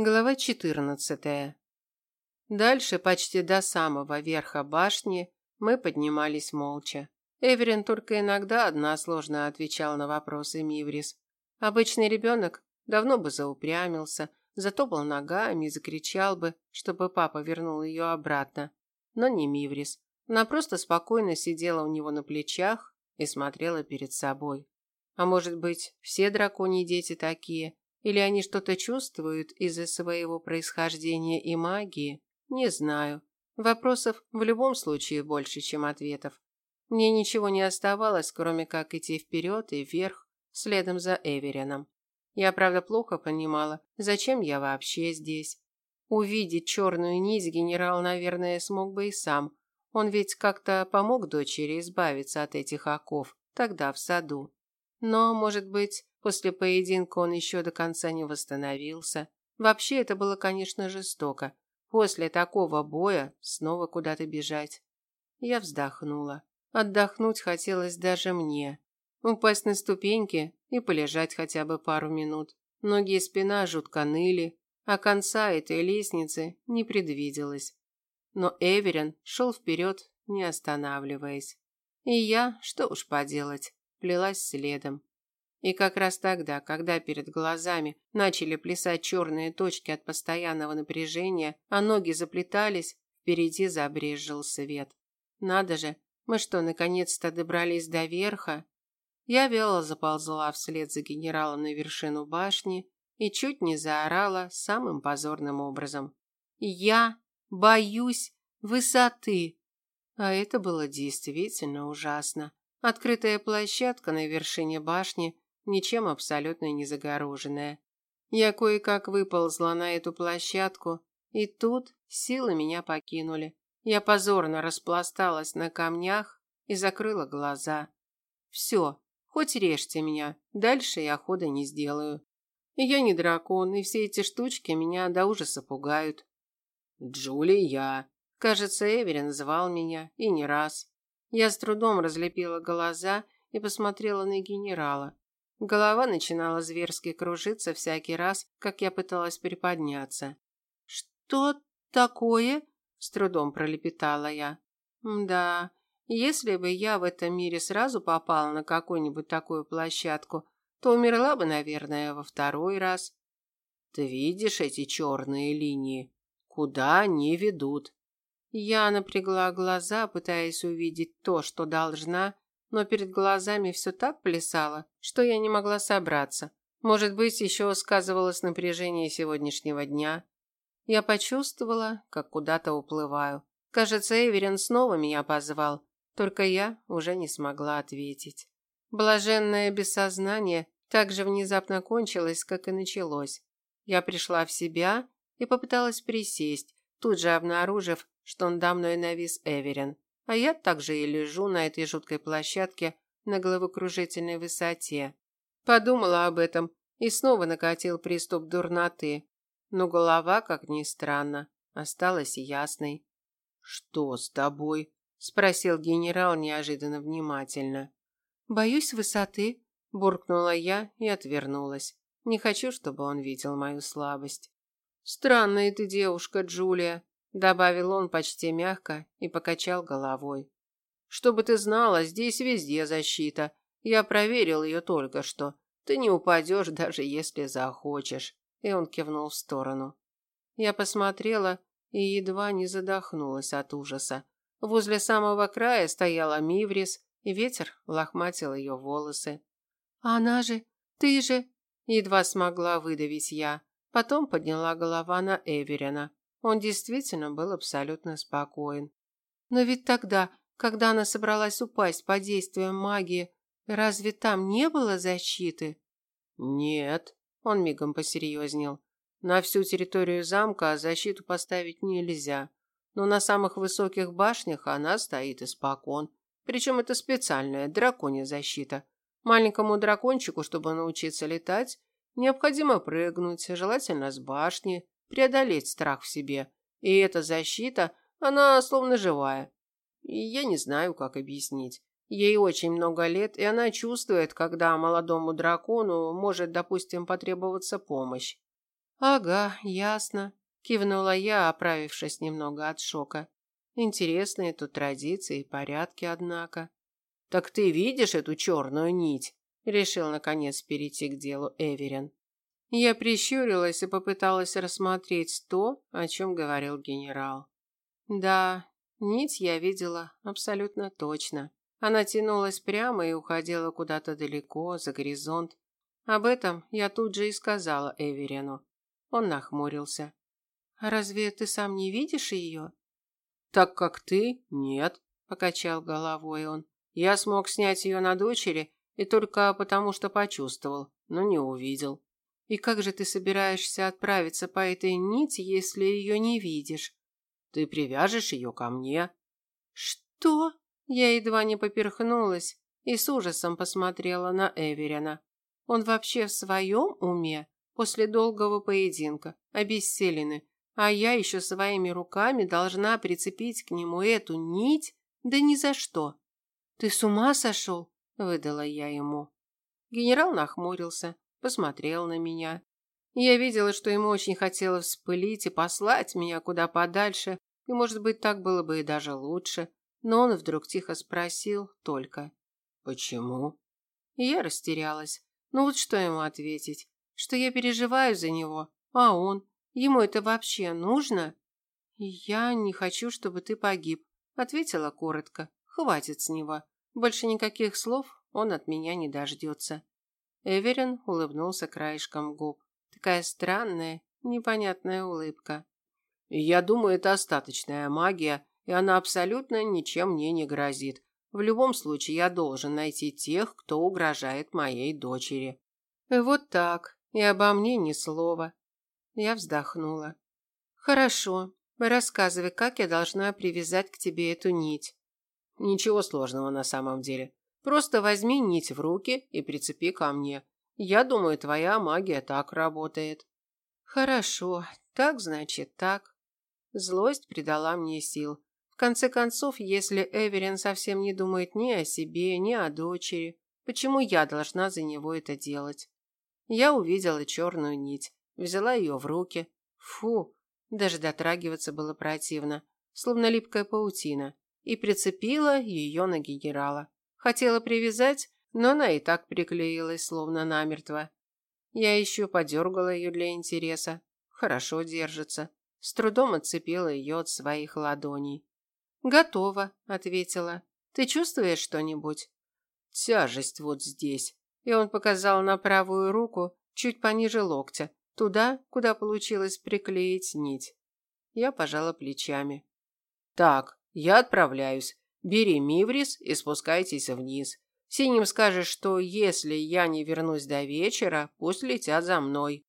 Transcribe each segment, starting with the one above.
Глава 14. Дальше, почти до самого верха башни, мы поднимались молча. Эверин только иногда односложно отвечал на вопросы Миврис. Обычный ребенок давно бы заупрямился, затопал ногами и закричал бы, чтобы папа вернул ее обратно. Но не Миврис. Она просто спокойно сидела у него на плечах и смотрела перед собой. А может быть, все драконьи дети такие, или они что-то чувствуют из-за своего происхождения и магии? Не знаю. Вопросов в любом случае больше, чем ответов. Мне ничего не оставалось, кроме как идти вперед и вверх, следом за Эверином. Я, правда, плохо понимала, зачем я вообще здесь. Увидеть черную нить генерал, наверное, смог бы и сам. Он ведь как-то помог дочери избавиться от этих оков, тогда в саду. Но, может быть, После поединка он еще до конца не восстановился. Вообще это было, конечно, жестоко. После такого боя снова куда-то бежать. Я вздохнула. Отдохнуть хотелось даже мне. Упасть на ступеньки и полежать хотя бы пару минут. Ноги и спина жутко ныли, а конца этой лестницы не предвиделось. Но Эверин шел вперед, не останавливаясь. И я, что уж поделать, плелась следом. И как раз тогда, когда перед глазами начали плясать черные точки от постоянного напряжения, а ноги заплетались, впереди забрезжил свет. Надо же, мы что, наконец-то добрались до верха? Я вяло заползла вслед за генералом на вершину башни и чуть не заорала самым позорным образом. Я боюсь высоты. А это было действительно ужасно. Открытая площадка на вершине башни ничем абсолютно не загороженная. Я кое-как выползла на эту площадку, и тут силы меня покинули. Я позорно распласталась на камнях и закрыла глаза. Все, хоть режьте меня, дальше я хода не сделаю. Я не дракон, и все эти штучки меня до ужаса пугают. Джулия. Кажется, Эверин звал меня, и не раз. Я с трудом разлепила глаза и посмотрела на генерала. Голова начинала зверски кружиться всякий раз, как я пыталась приподняться. «Что такое?» – с трудом пролепетала я. «Да, если бы я в этом мире сразу попала на какую-нибудь такую площадку, то умерла бы, наверное, во второй раз». «Ты видишь эти черные линии? Куда они ведут?» Я напрягла глаза, пытаясь увидеть то, что должна, но перед глазами все так плясало, что я не могла собраться. Может быть, еще сказывалось напряжение сегодняшнего дня. Я почувствовала, как куда-то уплываю. Кажется, Эверин снова меня позвал, только я уже не смогла ответить. Блаженное бессознание так же внезапно кончилось, как и началось. Я пришла в себя и попыталась присесть, тут же обнаружив, что надо мной навис Эверин. А я также и лежу на этой жуткой площадке на головокружительной высоте. Подумала об этом и снова накатил приступ дурноты. Но голова, как ни странно, осталась ясной. «Что с тобой?» – спросил генерал неожиданно внимательно. «Боюсь высоты», – буркнула я и отвернулась. Не хочу, чтобы он видел мою слабость. «Странная ты девушка, Джулия», добавил он почти мягко и покачал головой. Чтобы ты знала, здесь везде защита. Я проверил ее только что. Ты не упадешь, даже если захочешь. И он кивнул в сторону. Я посмотрела и едва не задохнулась от ужаса. Возле самого края стояла Миврис, и ветер лохматил ее волосы. «Она же, ты же...» Едва смогла выдавить я. Потом подняла голова на Эверина. Он действительно был абсолютно спокоен. Но ведь тогда, когда она собралась упасть под действием магии, разве там не было защиты? Нет, он мигом посерьезнел. На всю территорию замка защиту поставить нельзя, но на самых высоких башнях она стоит испокон. Причем это специальная драконья защита. Маленькому дракончику, чтобы научиться летать, необходимо прыгнуть, желательно с башни, преодолеть страх в себе. И эта защита, она словно живая. И я не знаю, как объяснить. Ей очень много лет, и она чувствует, когда молодому дракону может, допустим, потребоваться помощь. Ага, ясно, кивнула я, оправившись немного от шока. Интересные тут традиции и порядки, однако. Так ты видишь эту черную нить? Решил наконец перейти к делу Эверин. Я прищурилась и попыталась рассмотреть то, о чем говорил генерал. Да, нить я видела абсолютно точно. Она тянулась прямо и уходила куда-то далеко, за горизонт. Об этом я тут же и сказала Эверину. Он нахмурился. «Разве ты сам не видишь ее?» «Так как ты? Нет», – покачал головой он. «Я смог снять ее на дочери и только потому, что почувствовал, но не увидел». «И как же ты собираешься отправиться по этой нити, если ее не видишь?» «Ты привяжешь ее ко мне». «Что?» Я едва не поперхнулась и с ужасом посмотрела на Эверина. Он вообще в своем уме? После долгого поединка, обессиленный, а я еще своими руками должна прицепить к нему эту нить? Да ни за что. Ты с ума сошел? Выдала я ему. Генерал нахмурился, посмотрел на меня. Я видела, что ему очень хотелось вспылить и послать меня куда подальше, и, может быть, так было бы и даже лучше. Но он вдруг тихо спросил только. «Почему?» Я растерялась. Ну вот что ему ответить? Что я переживаю за него, а он? Ему это вообще нужно? Я не хочу, чтобы ты погиб, ответила коротко. Хватит с него. Больше никаких слов он от меня не дождется. Эверин улыбнулся краешком губ. Такая странная, непонятная улыбка. Я думаю, это остаточная магия, и она абсолютно ничем мне не грозит. В любом случае я должен найти тех, кто угрожает моей дочери. Вот так. И обо мне ни слова. Я вздохнула. Хорошо. Рассказывай, как я должна привязать к тебе эту нить. Ничего сложного на самом деле. Просто возьми нить в руки и прицепи ко мне. Я думаю, твоя магия так работает. Хорошо. Так значит, так. Злость придала мне сил. В конце концов, если Эверин совсем не думает ни о себе, ни о дочери, почему я должна за него это делать? Я увидела черную нить. Взяла ее в руки. Фу, даже дотрагиваться было противно, словно липкая паутина, и прицепила ее на генерала. Хотела привязать, но она и так приклеилась, словно намертво. Я еще подергала ее для интереса. Хорошо держится. С трудом отцепила ее от своих ладоней. «Готово», — ответила. «Ты чувствуешь что-нибудь?» «Тяжесть вот здесь». И он показал на правую руку, чуть пониже локтя, Туда, куда получилось приклеить нить. Я пожала плечами. Так, я отправляюсь. Бери Миврис и спускайтесь вниз. Синим скажешь, что если я не вернусь до вечера, пусть летят за мной.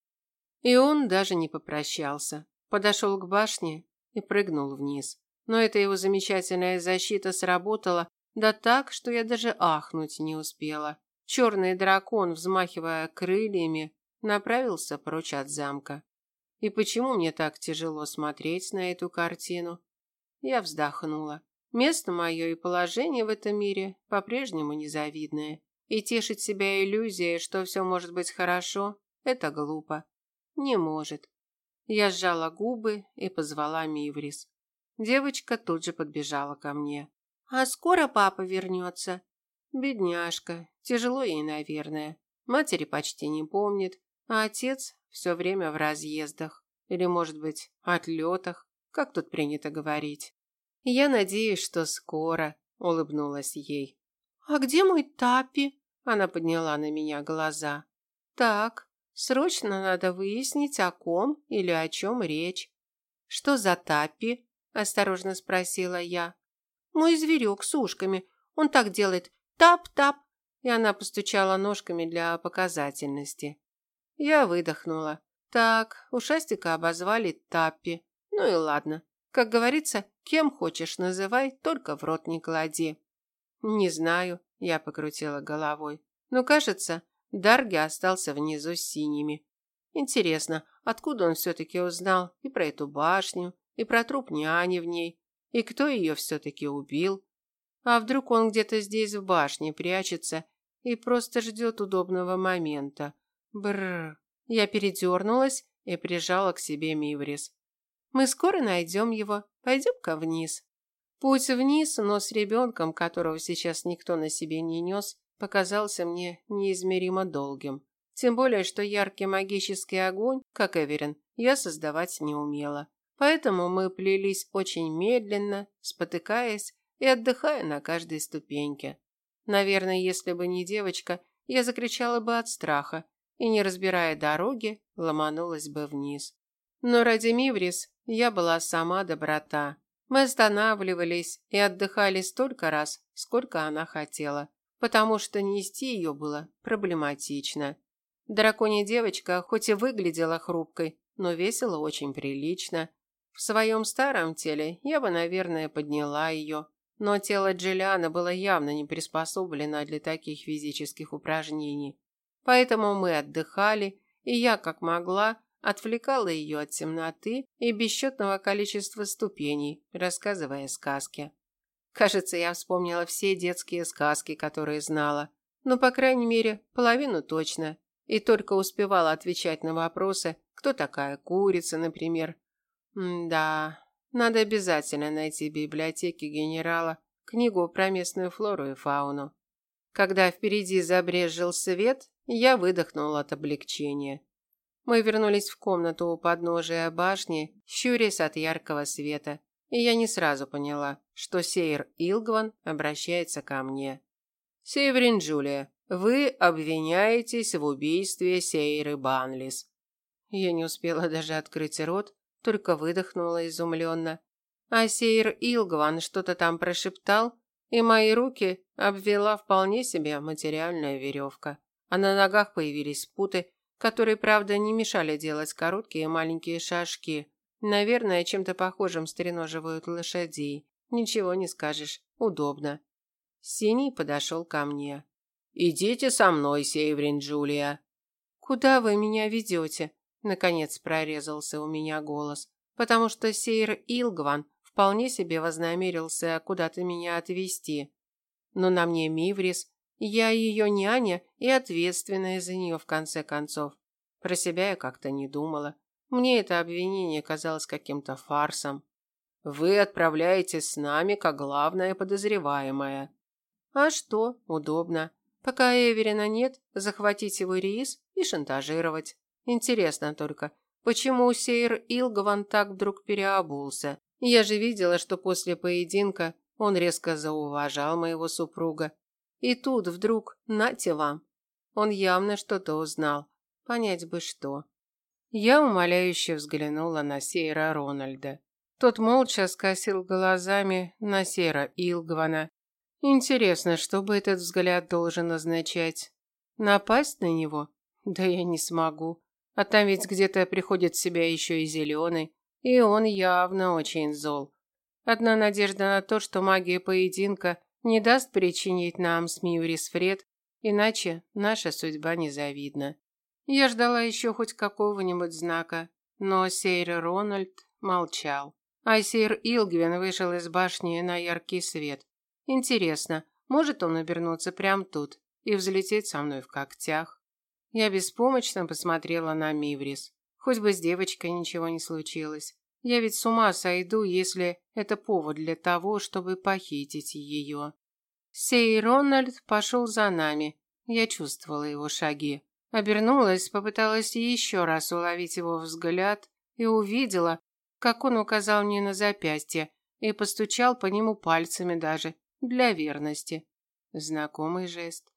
И он даже не попрощался. Подошел к башне и прыгнул вниз. Но эта его замечательная защита сработала, да так, что я даже ахнуть не успела. Черный дракон, взмахивая крыльями, направился прочь от замка. И почему мне так тяжело смотреть на эту картину? Я вздохнула. Место мое и положение в этом мире по-прежнему незавидное. И тешить себя иллюзией, что все может быть хорошо, это глупо. Не может. Я сжала губы и позвала Миврис. Девочка тут же подбежала ко мне. «А скоро папа вернется?» Бедняжка. Тяжело ей, наверное. Матери почти не помнит. А отец все время в разъездах. Или, может быть, отлетах, как тут принято говорить. Я надеюсь, что скоро, улыбнулась ей. А где мой Тапи? Она подняла на меня глаза. Так, срочно надо выяснить, о ком или о чем речь. Что за Тапи? осторожно спросила я. Мой зверек с ушками. Он так делает тап-тап, и она постучала ножками для показательности. Я выдохнула. Так, ушастика обозвали Таппи. Ну и ладно. Как говорится, кем хочешь называй, только в рот не клади. Не знаю, я покрутила головой. Но кажется, Дарги остался внизу с синими. Интересно, откуда он все-таки узнал и про эту башню, и про труп няни в ней, и кто ее все-таки убил? А вдруг он где-то здесь в башне прячется и просто ждет удобного момента? Бррр. Я передернулась и прижала к себе Миврис. «Мы скоро найдем его. Пойдем-ка вниз». Путь вниз, но с ребенком, которого сейчас никто на себе не нес, показался мне неизмеримо долгим. Тем более, что яркий магический огонь, как Эверин, я создавать не умела. Поэтому мы плелись очень медленно, спотыкаясь и отдыхая на каждой ступеньке. Наверное, если бы не девочка, я закричала бы от страха и, не разбирая дороги, ломанулась бы вниз. Но ради Миврис я была сама доброта. Мы останавливались и отдыхали столько раз, сколько она хотела, потому что нести ее было проблематично. Драконья девочка хоть и выглядела хрупкой, но весила очень прилично. В своем старом теле я бы, наверное, подняла ее, но тело Джиллиана было явно не приспособлено для таких физических упражнений. Поэтому мы отдыхали, и я, как могла, отвлекала ее от темноты и бесчетного количества ступеней, рассказывая сказки. Кажется, я вспомнила все детские сказки, которые знала. Ну, по крайней мере, половину точно. И только успевала отвечать на вопросы, кто такая курица, например. Да, надо обязательно найти в библиотеке генерала книгу про местную флору и фауну. Когда впереди забрезжил свет, я выдохнула от облегчения. Мы вернулись в комнату у подножия башни, щурясь от яркого света, и я не сразу поняла, что Сейр Илгван обращается ко мне. «Северин Джулия, вы обвиняетесь в убийстве Сейры Банлис». Я не успела даже открыть рот, только выдохнула изумленно. А Сейр Илгван что-то там прошептал, и мои руки обвела вполне себе материальная веревка а на ногах появились путы, которые, правда, не мешали делать короткие маленькие шажки. Наверное, чем-то похожим стреноживают лошадей. Ничего не скажешь, удобно. Синий подошел ко мне. «Идите со мной, Сейврин Джулия». «Куда вы меня ведете?» Наконец прорезался у меня голос, потому что Сейр Илгван вполне себе вознамерился куда-то меня отвезти. Но на мне Миврис, я ее няня и ответственная за нее в конце концов. Про себя я как-то не думала. Мне это обвинение казалось каким-то фарсом. Вы отправляетесь с нами как главная подозреваемая. А что? Удобно. Пока Эверина нет, захватить его рейс и шантажировать. Интересно только, почему Сейр Илгован так вдруг переобулся? Я же видела, что после поединка он резко зауважал моего супруга и тут вдруг, нате вам. Он явно что-то узнал. Понять бы что. Я умоляюще взглянула на Сейра Рональда. Тот молча скосил глазами на Сера Илгвана. Интересно, что бы этот взгляд должен означать? Напасть на него? Да я не смогу. А там ведь где-то приходит в себя еще и зеленый. И он явно очень зол. Одна надежда на то, что магия поединка не даст причинить нам с Мьюрис вред, иначе наша судьба незавидна. Я ждала еще хоть какого-нибудь знака, но Сейр Рональд молчал. А Сейр Илгвин вышел из башни на яркий свет. Интересно, может он обернуться прямо тут и взлететь со мной в когтях? Я беспомощно посмотрела на Миврис. Хоть бы с девочкой ничего не случилось. Я ведь с ума сойду, если это повод для того, чтобы похитить ее. Сей Рональд пошел за нами. Я чувствовала его шаги. Обернулась, попыталась еще раз уловить его взгляд и увидела, как он указал мне на запястье и постучал по нему пальцами даже, для верности. Знакомый жест.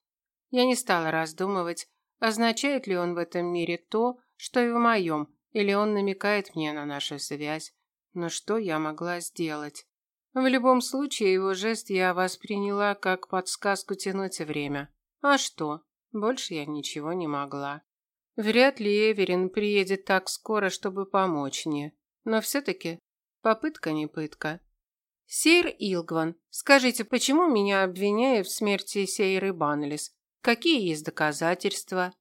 Я не стала раздумывать, означает ли он в этом мире то, что и в моем, или он намекает мне на нашу связь. Но что я могла сделать? В любом случае, его жест я восприняла как подсказку тянуть время. А что? Больше я ничего не могла. Вряд ли Эверин приедет так скоро, чтобы помочь мне. Но все-таки попытка не пытка. Сейр Илгван, скажите, почему меня обвиняют в смерти Сейры Банлис? Какие есть доказательства?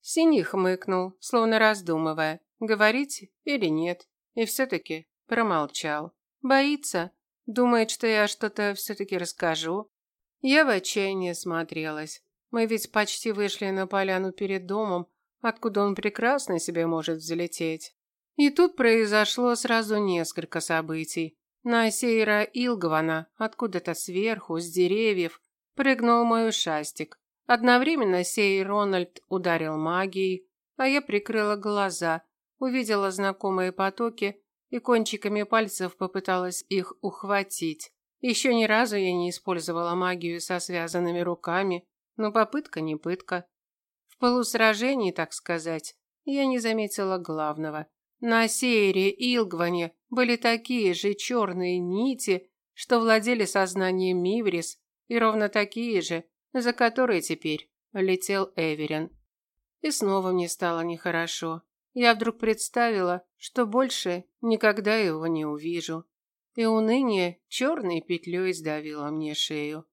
Синий хмыкнул, словно раздумывая. Говорить или нет? И все-таки промолчал. Боится? Думает, что я что-то все-таки расскажу? Я в отчаянии смотрелась. Мы ведь почти вышли на поляну перед домом, откуда он прекрасно себе может взлететь. И тут произошло сразу несколько событий. На Сейра Илгвана, откуда-то сверху, с деревьев, прыгнул мой ушастик. Одновременно сей Рональд ударил магией, а я прикрыла глаза, увидела знакомые потоки и кончиками пальцев попыталась их ухватить. Еще ни разу я не использовала магию со связанными руками, но попытка не пытка. В полусражении, так сказать, я не заметила главного. На Сейре и Илгване были такие же черные нити, что владели сознанием Миврис, и ровно такие же, за которые теперь летел Эверин. И снова мне стало нехорошо. Я вдруг представила, что больше никогда его не увижу. И уныние черной петлей сдавило мне шею.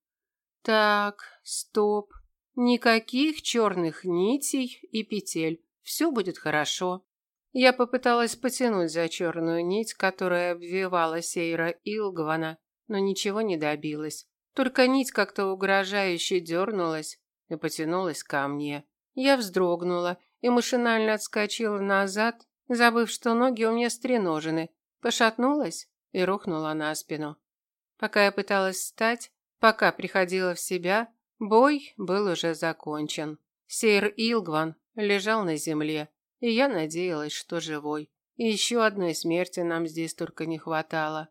Так, стоп. Никаких черных нитей и петель. Все будет хорошо. Я попыталась потянуть за черную нить, которая обвивала Сейра Илгвана, но ничего не добилась. Только нить как-то угрожающе дернулась и потянулась ко мне. Я вздрогнула и машинально отскочила назад, забыв, что ноги у меня стреножены, пошатнулась и рухнула на спину. Пока я пыталась встать, пока приходила в себя, бой был уже закончен. Сейр Илгван лежал на земле, и я надеялась, что живой. И еще одной смерти нам здесь только не хватало.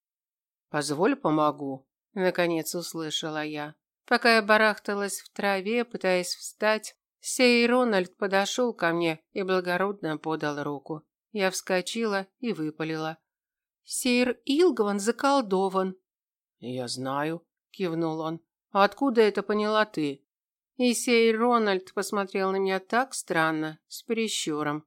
«Позволь помогу», – наконец услышала я. Пока я барахталась в траве, пытаясь встать, сей Рональд подошел ко мне и благородно подал руку. Я вскочила и выпалила. «Сейр Илгван заколдован». «Я знаю», – кивнул он. «А откуда это поняла ты?» И сей Рональд посмотрел на меня так странно, с прищуром.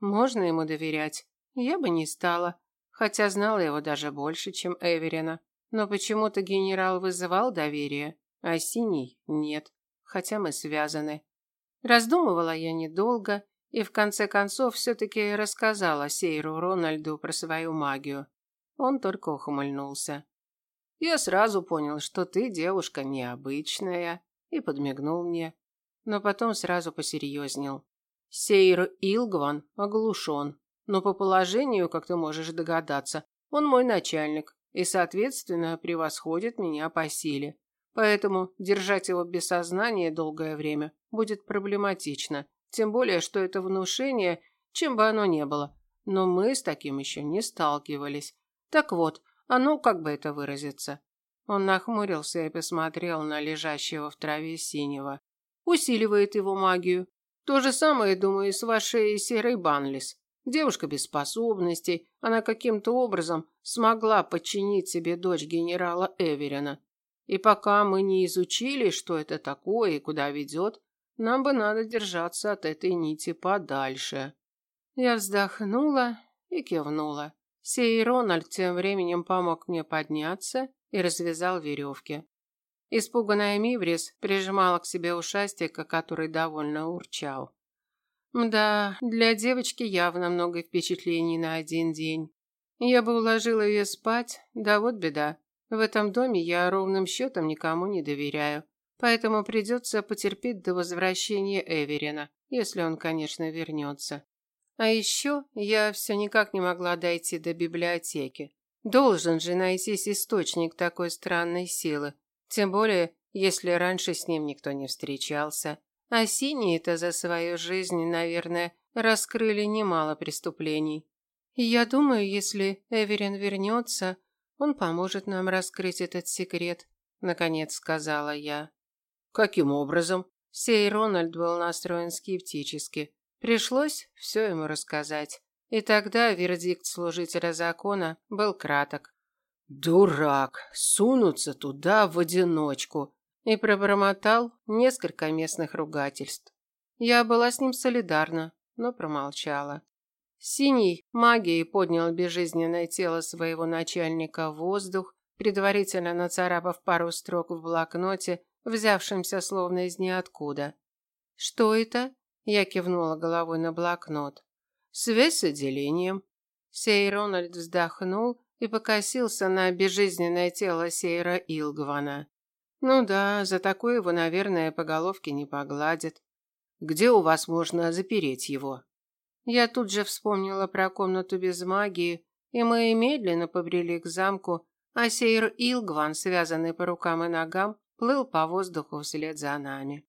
Можно ему доверять? Я бы не стала, хотя знала его даже больше, чем Эверина. Но почему-то генерал вызывал доверие, а Синий нет, хотя мы связаны. Раздумывала я недолго и в конце концов все-таки рассказала Сейру Рональду про свою магию. Он только ухмыльнулся. Я сразу понял, что ты девушка необычная, и подмигнул мне, но потом сразу посерьезнел. Сейр Илгван оглушен, но по положению, как ты можешь догадаться, он мой начальник и, соответственно, превосходит меня по силе. Поэтому держать его без сознания долгое время будет проблематично, тем более, что это внушение, чем бы оно ни было. Но мы с таким еще не сталкивались. Так вот, ну, как бы это выразиться? Он нахмурился и посмотрел на лежащего в траве синего. Усиливает его магию. То же самое, думаю, с вашей серой Банлис. Девушка без способностей, она каким-то образом смогла подчинить себе дочь генерала Эверина. И пока мы не изучили, что это такое и куда ведет, нам бы надо держаться от этой нити подальше. Я вздохнула и кивнула. Сей Рональд тем временем помог мне подняться и развязал веревки. Испуганная Миврис прижимала к себе ушастика, который довольно урчал. Да, для девочки явно много впечатлений на один день. Я бы уложила ее спать, да вот беда. В этом доме я ровным счетом никому не доверяю, поэтому придется потерпеть до возвращения Эверина, если он, конечно, вернется. А еще я все никак не могла дойти до библиотеки. Должен же найтись источник такой странной силы, тем более, если раньше с ним никто не встречался. А синие-то за свою жизнь, наверное, раскрыли немало преступлений. Я думаю, если Эверин вернется, он поможет нам раскрыть этот секрет, наконец сказала я. Каким образом? Сей Рональд был настроен скептически. Пришлось все ему рассказать. И тогда вердикт служителя закона был краток. Дурак, сунуться туда в одиночку и пробормотал несколько местных ругательств. Я была с ним солидарна, но промолчала. Синий магией поднял безжизненное тело своего начальника в воздух, предварительно нацарапав пару строк в блокноте, взявшемся словно из ниоткуда. «Что это?» – я кивнула головой на блокнот. «Связь с отделением». Сей Рональд вздохнул и покосился на безжизненное тело Сейра Илгвана. Ну да, за такое его, наверное, по головке не погладят. Где у вас можно запереть его?» Я тут же вспомнила про комнату без магии, и мы медленно побрели к замку, а Сейр Илгван, связанный по рукам и ногам, плыл по воздуху вслед за нами.